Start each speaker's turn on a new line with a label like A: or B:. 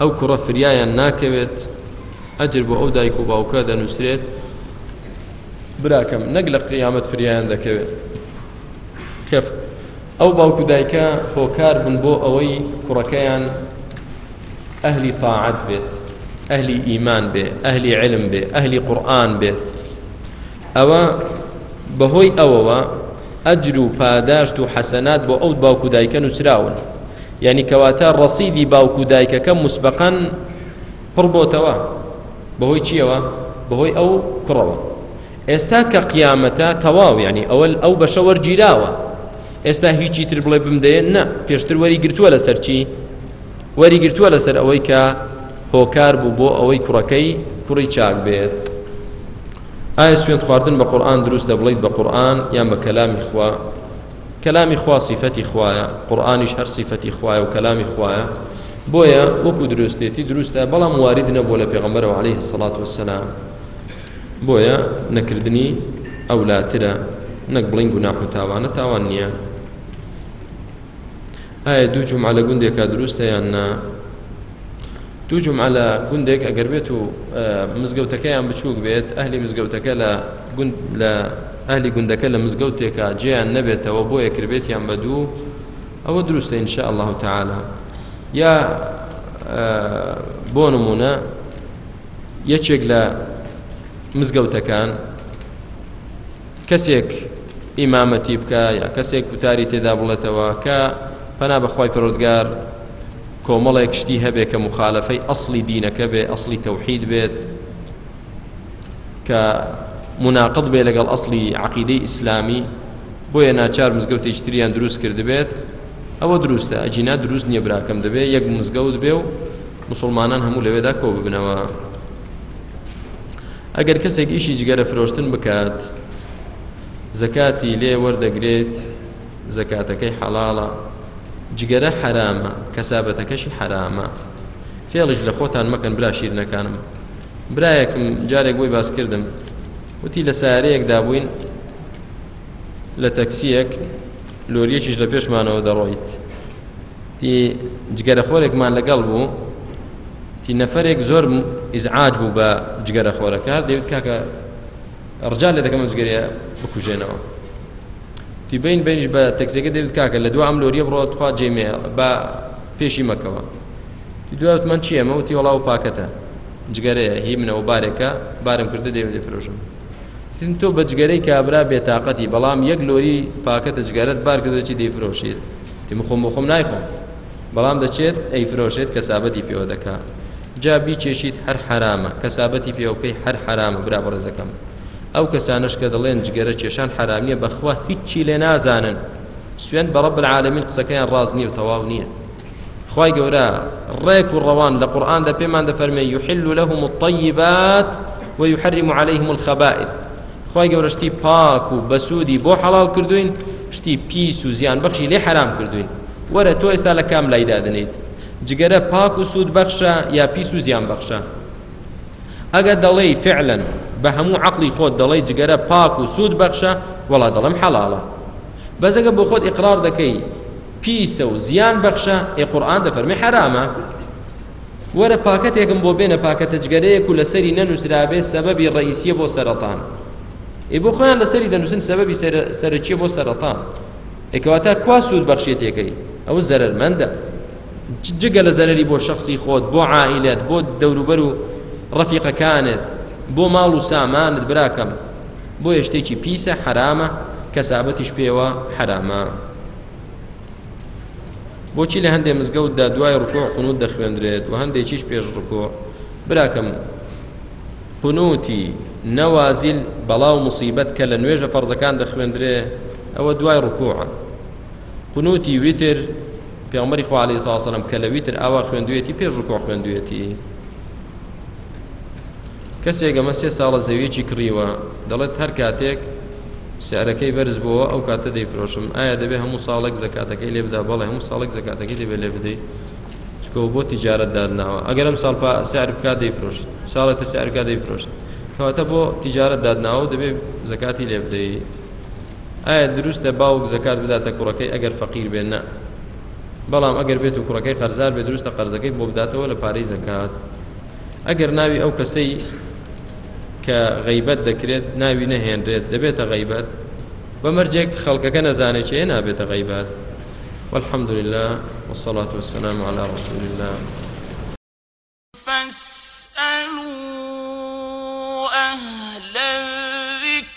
A: ئەو کوڕە فریایان ناکەوێت ئەجر بۆ ئەو دایک و باوکە دەنووسرێت براکەم نەک لە قیامەت فریایان دەکەوێت کە ئەو باوکو دایکە هۆکار بوون بۆ ئەوەی کوڕەکەیان ئەهلی تاعەت بێت ئەهلی ئیمان بێ ئەهلی علم بێ ئەهلی قورآن بێت ئەوا بەهۆی ئەوەوە ئەجر و پاداشت و حەسەنات بۆ ئەو باوک و دایکە نووسراون یعنی کەواتە ڕەسیدی باوک و دایکەکە مسبقەن پڕ بۆتەوە بەهۆی چیەوە بەهۆی ئەو کوڕەوە ئێستا کە قیامەتە تەواو یعنی ئەوەل ئەو بەشە وەرگیراوە ئێستا هیچی تر بڵێ بمدەێن نە پێشتر وەری گرتووە لەسەر چی وەری گرتووە لەسەر ئەوەی کە هۆکار بوو بۆ ئەوەی کوڕەکەی کوڕی چاک بێت ئایا سوێند خواردن بە قورآن دروست دەبڵیت بە قورآن یان بە کەلامی خوا کەلامی خوا سیفەتی خوایە قورآانیش هەر سیفەتی خوایە و کەلامی خوایە بۆیە وەکو دروستێتی دروستە بەڵام وارد نەبووە لە پێغمبەرەوە عليه سەڵات وسلام بۆیە نەکردنی ئەولاترە نەک بڵین گوناح و تاوانە تاوان نییە ئایا دوو جمعە لە گوندێکا دروستە یان نا دوو جمعە لە گوندێک ئەگەر بێت و مزگەوتەکەیان بچووک بێت ئەهلی مزگەوتەکە لە گوند لە ئەهلی گوندەکە لە مزگەوتێکە جێیان نەبێتەوە بۆ یەکربێتیان بە دوو ئەوە دروستە انشاء الله تعالی یا بۆ نمونە یەکێک لە مزگەوتەکان کەسێک ئیمامەتی بکە یا کەسێک کوتاری تێدا بڵێتەوە کە پەنا بەخوای پەرۆدگار کۆمەڵێک شتی هەبێ کە مخالفەی ئەسلی دینەکە بێ ئەسلی تەوحید بێت کە مناقض بێ لەگەڵ ئەسلی عقیدەی ئیسلامی بۆیە ناچار مزگەوتێک تریان دروست کردبێت ئەوە دروستە ئەجینا دروست نییە براکەم دەبێ یەک مزگەوت بێ و موسڵمانان هەموو لەوێدا کۆ ببنەوە ئەگەر کەسێک ئیشی جگەرە فرۆشتن بکات زەکاتی لێ وەردەگرێت زەکاتەکەی حەڵاڵە جگەرە حەرامە کەسابەتەکەشی حەرامە فێڵش لە خۆتان مەکەن برا شیرنەکانم برایەکم جارێک بۆی باس کردم وتی لە سارەیەکدا بووین لە تەکسیەک لۆریەکیش لە پێشمانەوە دەڕۆیت تی جگەرەخۆرێکمان لەگەڵ بوو تی نەفرێک زۆر ئیزعاج بوو بە جگەرە خۆرەکە دەوت کاکە ڕجال لە دەکەم جگەرە بکوژێنەوە تی بین بینش بە تەکسێکە دەوت کاکە لە دو ئەم لۆریە بڕۆ تخوا جێمێ بە پێشی مەکەوە تی دوات من چیەمە وتی وڵا و پاکەتە جگەرەیە هی منەوە بارێکە بارم کردە دەوێت دەفرۆژم تم تۆ بە جگەرەی کابرا بێتاقەتی بەڵام یەک لۆری پاکەتە جگەرەت بار کردێکی دەیفرۆشیت تم خۆم بۆ خۆم نایخۆم بەڵام دەچێت ئەیفرۆشێت کەسابەتی پێوە دەکا جا بیچێشیت هەر حرامە کەسابەتی پێوەکەی هەر حرامە برا بەڕێزەکەم ئەو کەسانش کە دەڵێن جگەرە کێشان حرامیە بەخوا هیچی لێ نازانن سوێن بە ڕب العالمین قسەکەیان ڕاز نییە و تەواو نییە خوای گەورە ڕێک و ڕەوان لە قورئاندا پێمان دەفەرمێ یحل لهم الطیبات ویحرم علیهم الخبائث خوای گەورە شتی پاک و بەسوودی بۆ حەڵال کردوین شتی پیس و زیان بەخشی لێ حرام کردوین وەرە تۆ ئێستا لە کام لای دادنیت جگەرە پاک و سوود بەخشە یا پیس و زیان بەخشە ئەگە دەڵێی فعلەن بە هەموو عقلی خۆت دەڵێی جگەرە پاک و سوود بەخشە وەڵا دەڵم حەڵاڵە بەزەگە بۆ خۆت ئقرار دەکەی پیسە و زیان بەخشە ئێ قورئان دەفەرمێ حەرامە وەرە پاکەتێکم بۆ بێنە پاکەتە جگەرەیەک و لەسەری نەنووسرابێ سەبەبی ڕئیسیە بۆ سەرەتان ئێ بۆ خۆیان لەسەری دەنووسن سەبەبی سەرەکیە بۆ سەرەتان ئێکەواتە کوا سوود بەخشێتەکەی ئەوە زەرەرمەندە جگە لە زەرەری بۆ شخصی خۆت بۆ عائلت بۆ دەوروبەر و ڕەفیقەکانت بۆ ماڵ و سامانت براکەم بۆ یشتێکی پیسە حرامە کەسابەتیش پێوە حرامە بۆچی لە هەندێ مزگەوتدا دوای ڕکوع قنوت دەخوێندرێت و هەندێکیش پێش ڕکوع براکەم قنوتی نەوازیل بەڵاو مصیبەت کە لە نوێژە فەرزەکان دەخوێندرێ ئەوە دوای ڕکوعە قنوتی ویتر پێغمەری خوا عليه ساسەلم کە لە ویتر ئاوا خوێندوێتی پێش ڕکوع خوێندوێتی کەسێک ئەمە سێ ساڵە زەویەکی کڕیوە دەڵێت هەر کاتێک سعرەکەی بەرز بووە ئەو کاتە دەیفرۆشم ئایا دەبێ هەموو ساڵێک زەکاتەکەی لێ بدا بەڵێ هەموو ساڵێک زەکاتەکەی دەبێت لێ بدەیت چکۆ بۆ تیجارەت دادناوە ئەگەر ئەم ساڵ سعر بکا دەیفرۆشت ساڵێک تر سعرکا دەیفرۆشت کەواتە بۆ تیجارەت دادناوە دەبێت زەکاتی لێ بدەیت ئایا دروستە باوک زەکات بداتە کوڕەکەی ئەگەر فەقیر بێن نە بەڵام ئەگەر بێت و کوڕەکەی قەرزار بێ دروستە قەرزەکەی بۆ بداتەوە لە پارەی زەکات ئەگەر ناوی ئەو کەسەی کە غیبەت دەکرێت ناوی نەهێنرێت دەبێتە غیبەت بە مەرجێک خەڵکەکە نەزانێت چێ نابێتە غیبەت والحمد لله والصلاة والسلام على رسول الله
B: فاسألوا أهل الذكر